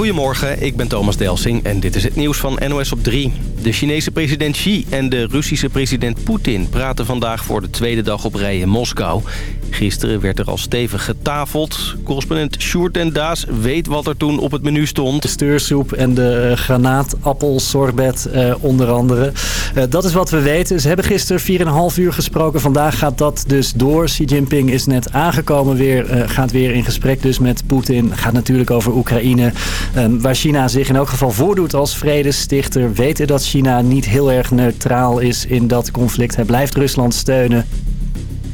Goedemorgen, ik ben Thomas Delsing en dit is het nieuws van NOS op 3. De Chinese president Xi en de Russische president Poetin praten vandaag voor de tweede dag op rij in Moskou. Gisteren werd er al stevig getafeld. Correspondent Sjoerd en Daas weet wat er toen op het menu stond. De steursoep en de uh, granaatappelsorbet uh, onder andere. Uh, dat is wat we weten. Ze hebben gisteren 4,5 uur gesproken. Vandaag gaat dat dus door. Xi Jinping is net aangekomen weer. gaat weer in gesprek dus met Poetin. Gaat natuurlijk over Oekraïne. Waar China zich in elk geval voordoet als vredestichter. Weten dat China niet heel erg neutraal is in dat conflict. Hij blijft Rusland steunen.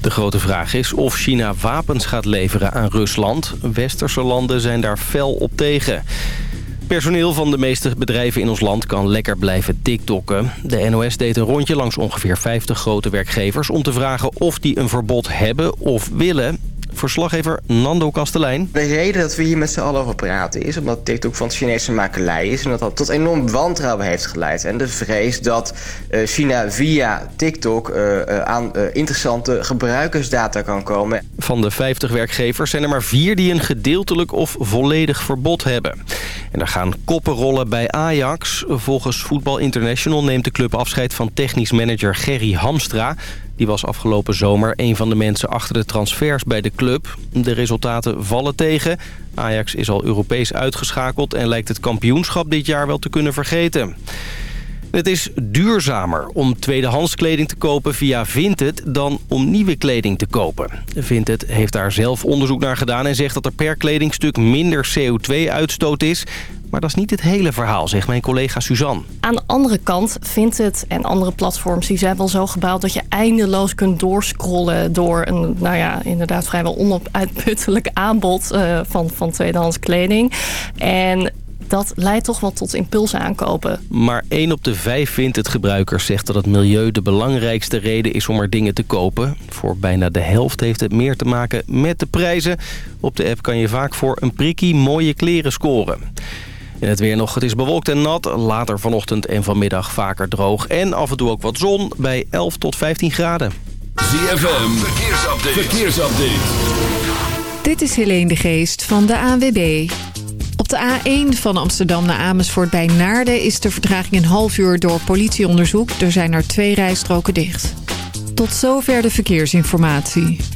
De grote vraag is of China wapens gaat leveren aan Rusland. Westerse landen zijn daar fel op tegen. Personeel van de meeste bedrijven in ons land kan lekker blijven tiktokken. De NOS deed een rondje langs ongeveer 50 grote werkgevers... om te vragen of die een verbod hebben of willen. Verslaggever Nando Kastelein. De reden dat we hier met z'n allen over praten is omdat TikTok van Chinese makelij is... en dat dat tot enorm wantrouwen heeft geleid. En de vrees dat uh, China via TikTok uh, uh, aan interessante gebruikersdata kan komen. Van de 50 werkgevers zijn er maar vier die een gedeeltelijk of volledig verbod hebben. En er gaan koppen rollen bij Ajax. Volgens Voetbal International neemt de club afscheid van technisch manager Gerry Hamstra... Die was afgelopen zomer een van de mensen achter de transfers bij de club. De resultaten vallen tegen. Ajax is al Europees uitgeschakeld en lijkt het kampioenschap dit jaar wel te kunnen vergeten. Het is duurzamer om tweedehands kleding te kopen via Vinted dan om nieuwe kleding te kopen. Vinted heeft daar zelf onderzoek naar gedaan en zegt dat er per kledingstuk minder CO2-uitstoot is. Maar dat is niet het hele verhaal, zegt mijn collega Suzanne. Aan de andere kant vindt het en andere platforms... die zijn wel zo gebouwd dat je eindeloos kunt doorscrollen... door een, nou ja, inderdaad vrijwel onuitputtelijk aanbod uh, van, van tweedehands kleding. En dat leidt toch wel tot impulsen aankopen. Maar 1 op de 5 vindt het gebruikers zegt dat het milieu de belangrijkste reden is om er dingen te kopen. Voor bijna de helft heeft het meer te maken met de prijzen. Op de app kan je vaak voor een prikkie mooie kleren scoren. In het weer nog, het is bewolkt en nat. Later vanochtend en vanmiddag vaker droog. En af en toe ook wat zon bij 11 tot 15 graden. ZFM, verkeersupdate. verkeersupdate. Dit is Helene de Geest van de ANWB. Op de A1 van Amsterdam naar Amersfoort bij Naarden... is de vertraging een half uur door politieonderzoek. Er zijn er twee rijstroken dicht. Tot zover de verkeersinformatie.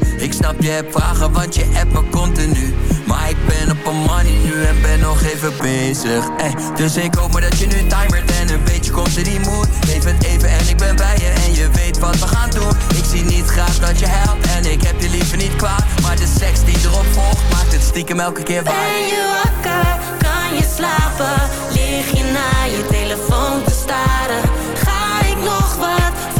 Ik snap je hebt vragen want je app me continu Maar ik ben op een money nu en ben nog even bezig eh. Dus ik hoop maar dat je nu timert en een beetje komt in die moed Leef het even en ik ben bij je en je weet wat we gaan doen Ik zie niet graag dat je helpt en ik heb je liever niet kwaad Maar de seks die erop volgt maakt het stiekem elke keer waar Ben je wakker? Kan je slapen? Lig je naar je telefoon te staren? Ga ik nog wat?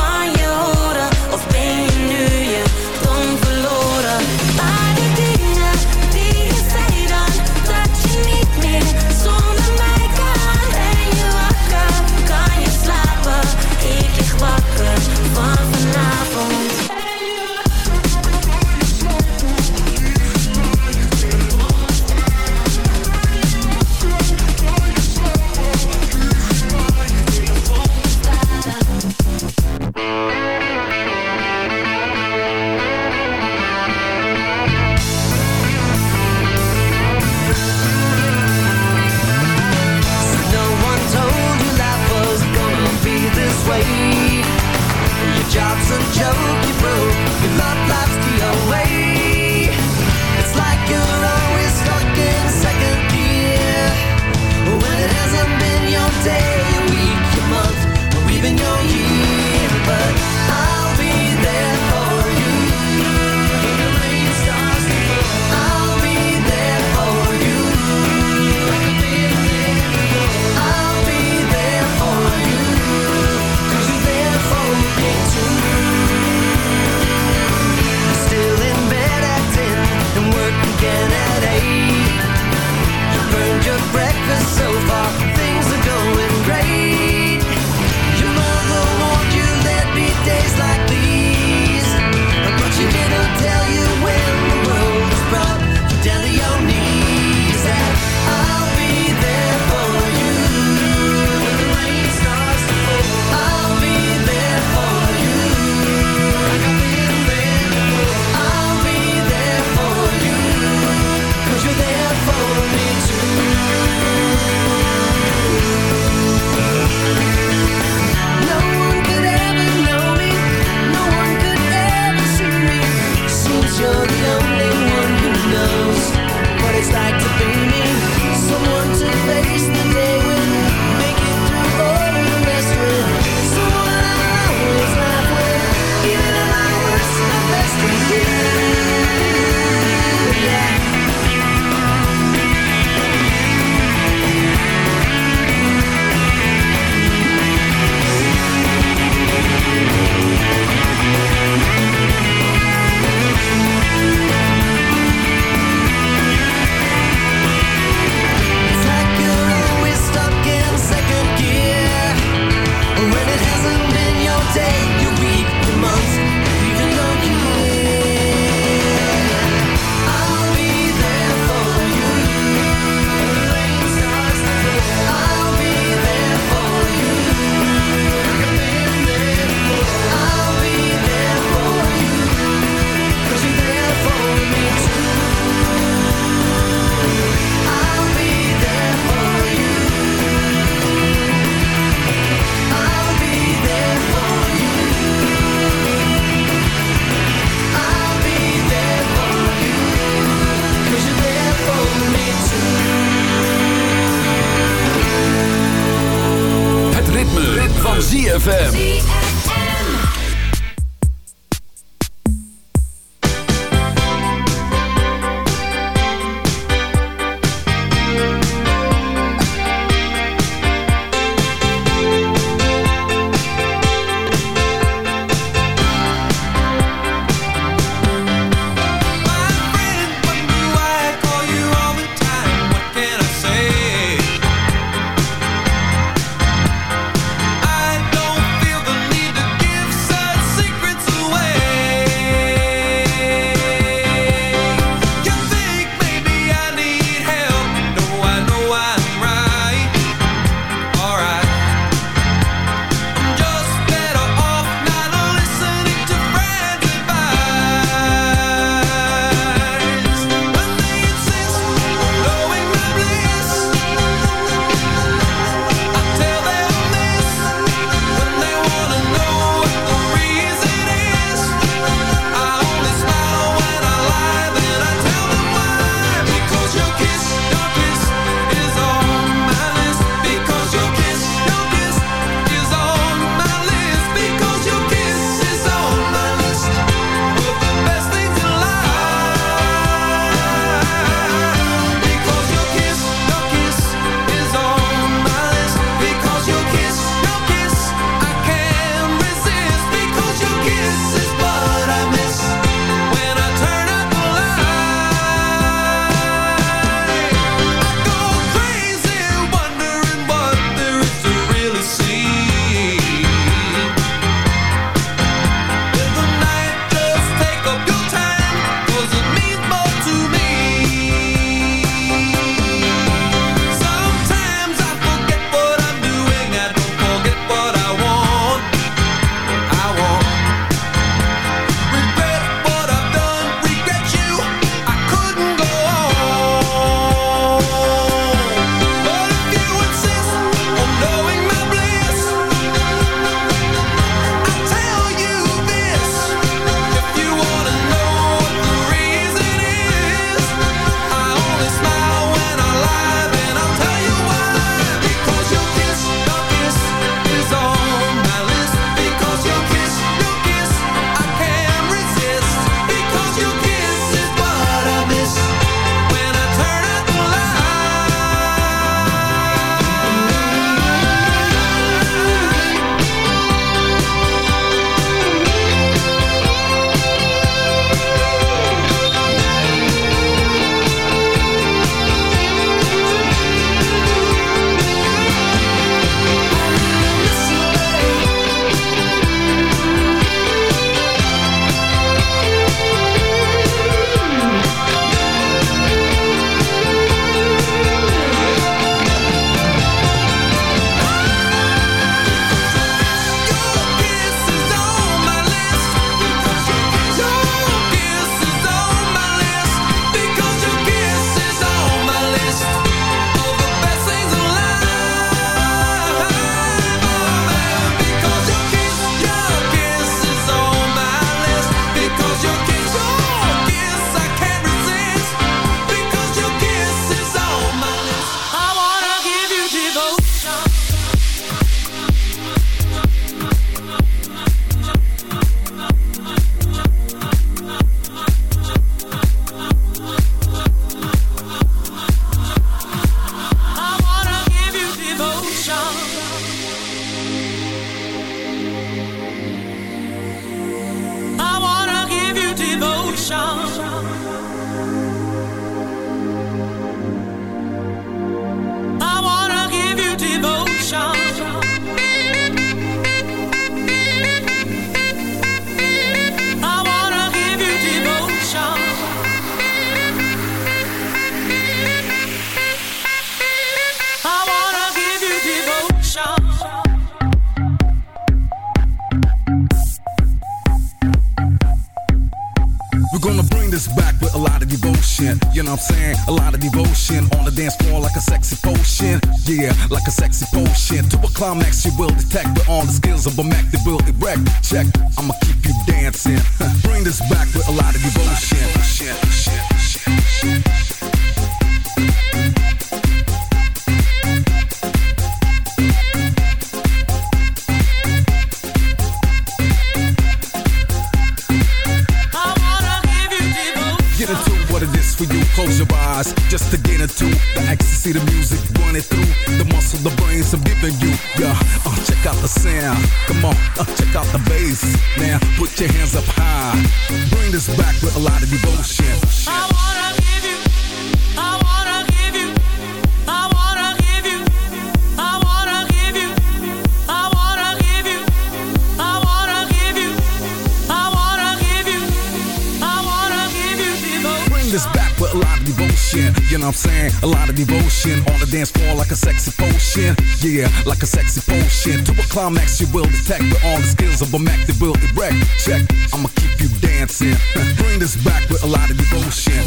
clear like a sexy potion. To a climax, you will detect with all the skills of a Mac that will erect. Check, I'ma keep you dancing. Bring this back with a lot of devotion.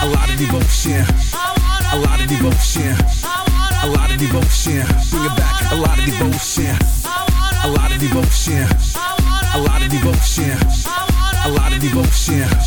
A lot of devotion. A lot of devotion. A lot of devotion. Bring it back, a lot of devotion. A lot of devotion. A lot of devotion. A lot of devotion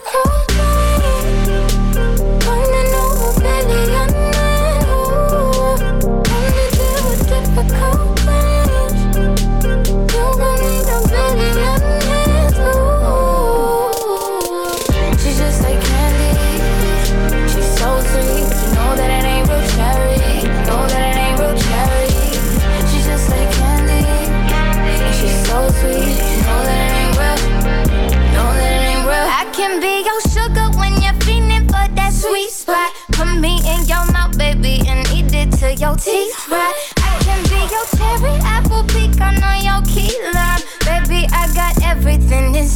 could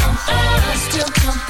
come. On, still come.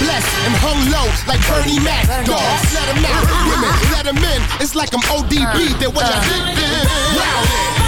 blessed and hung low like Bernie Mac. Dogs, let them out. Women, let them in. It's like I'm ODB. Uh-huh. That what y'all did then. Uh-huh. Wow.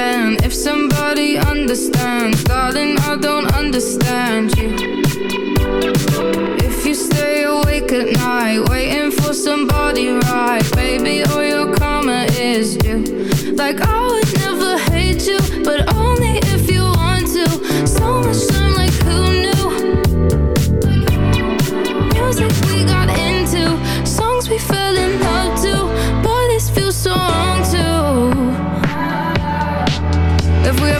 pretend If somebody understands Darling, I don't understand you. If you stay awake at night Waiting for somebody right Baby, all your karma is due. Like I would never hate you But only if you want to. So much time like who knew? Music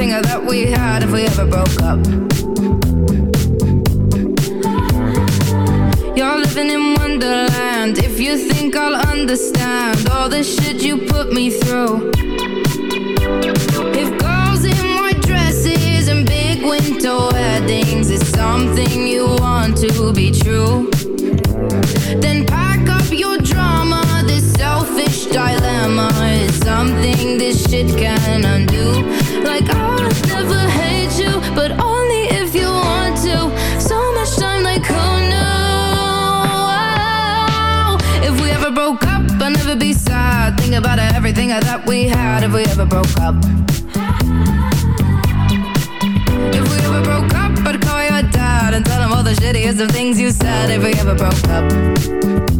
Thought we had if we ever broke up. You're living in Wonderland. If you think I'll understand all the shit you put me through. If girls in white dresses and big winter weddings is something you want to be true, then selfish dilemma is something this shit can undo. Like I'll never hate you, but only if you want to. So much time, like who knew? If we ever broke up, I'd never be sad. Think about everything I thought we had. If we ever broke up. If we ever broke up, I'd call your dad and tell him all the shittiest of things you said. If we ever broke up.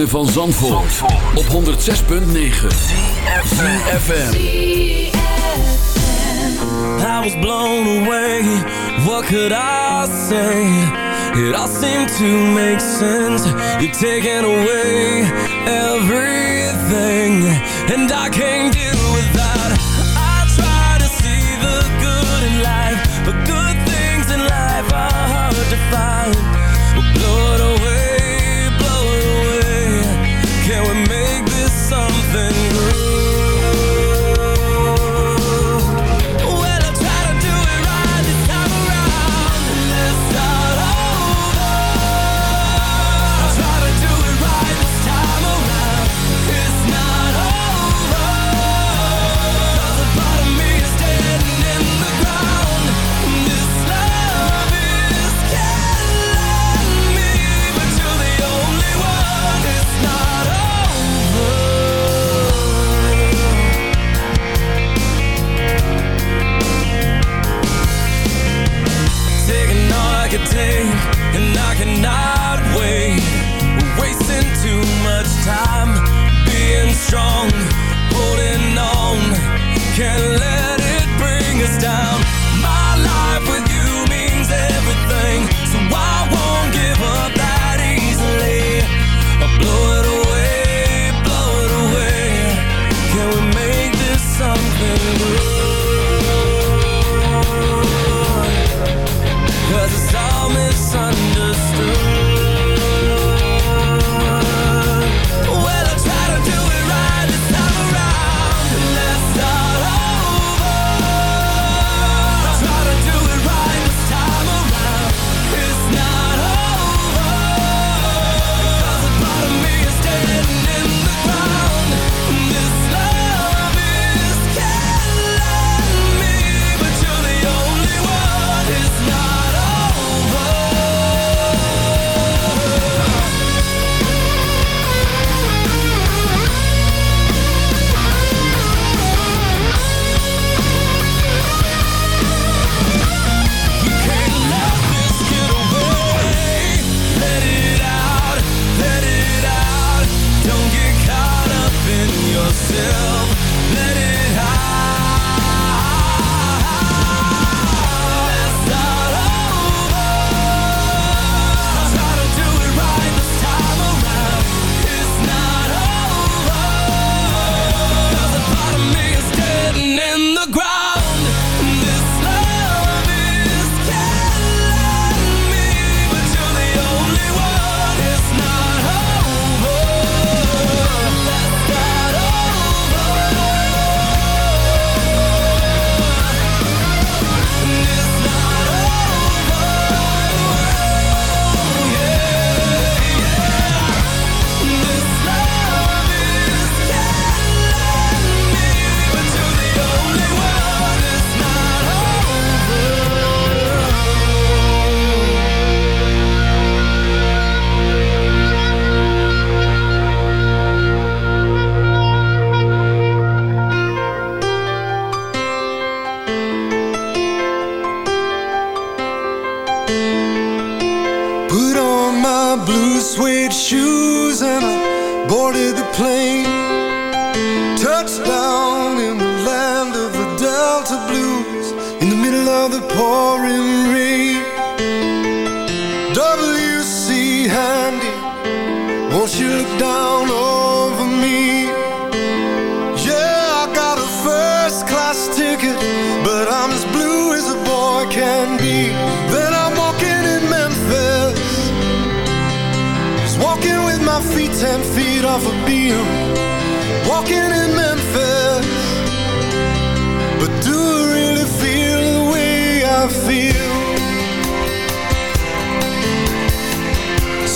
ritme van Zandvoort, Zandvoort. op 106.9 CFFM I was blown away, what could I say? It all seemed to make sense. You're taking away everything. And I can't do pouring rain. W.C. Handy Won't you look down over me? Yeah, I got a first class ticket But I'm as blue as a boy can be. Then I'm walking in Memphis Just walking with my feet ten feet off a Beale.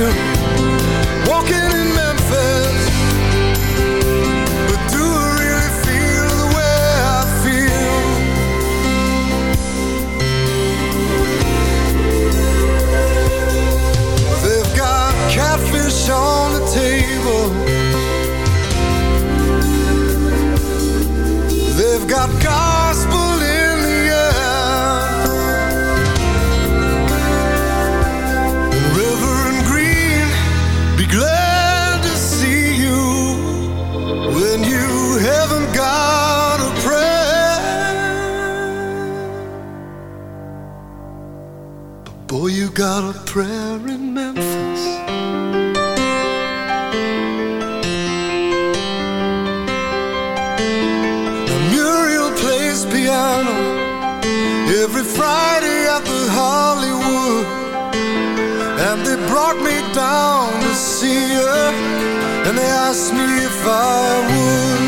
walking in Boy, you got a prayer in Memphis. Now Muriel plays piano every Friday at the Hollywood. And they brought me down to see her, and they asked me if I would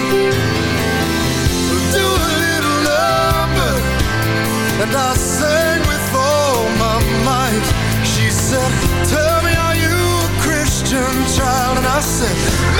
person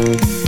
Thank you.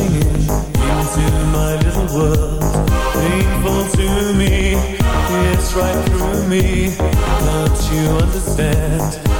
singing into my little world. Painful to me, it's right through me. Don't you understand?